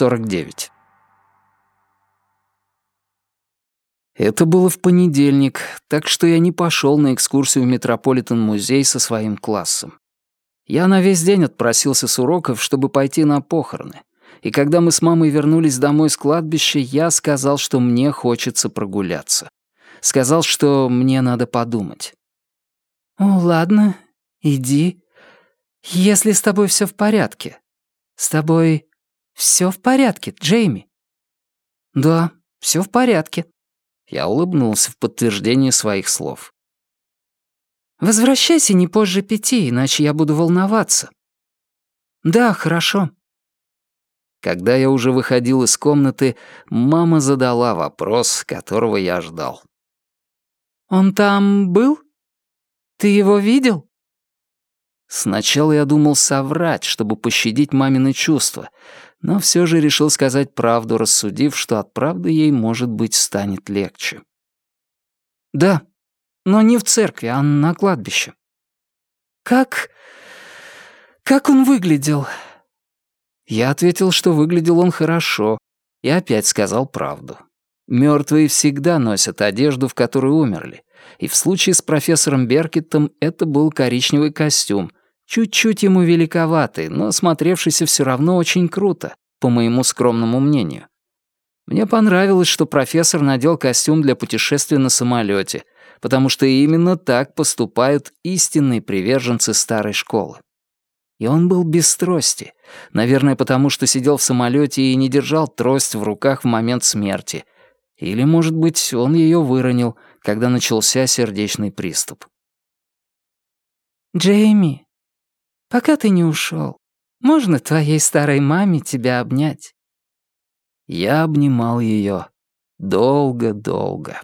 49. Это было в понедельник, так что я не пошел на экскурсию в Метрополитен-музей со своим классом. Я на весь день отпросился с уроков, чтобы пойти на похороны. И когда мы с мамой вернулись домой с кладбища, я сказал, что мне хочется прогуляться. Сказал, что мне надо подумать. «О, ладно, иди. Если с тобой все в порядке. С тобой все в порядке, Джейми?» «Да, все в порядке». Я улыбнулся в подтверждение своих слов. «Возвращайся не позже пяти, иначе я буду волноваться». «Да, хорошо». Когда я уже выходил из комнаты, мама задала вопрос, которого я ждал. «Он там был? Ты его видел?» Сначала я думал соврать, чтобы пощадить мамины чувства, но все же решил сказать правду, рассудив, что от правды ей, может быть, станет легче. «Да, но не в церкви, а на кладбище». «Как... как он выглядел?» Я ответил, что выглядел он хорошо, и опять сказал правду. Мертвые всегда носят одежду, в которой умерли, и в случае с профессором Беркеттом это был коричневый костюм, чуть-чуть ему великоватый, но смотревшийся все равно очень круто, по моему скромному мнению. Мне понравилось, что профессор надел костюм для путешествия на самолете, потому что именно так поступают истинные приверженцы старой школы. И он был без трости. Наверное, потому что сидел в самолете и не держал трость в руках в момент смерти. Или, может быть, он ее выронил, когда начался сердечный приступ. «Джейми, пока ты не ушел, можно твоей старой маме тебя обнять?» Я обнимал ее долго-долго.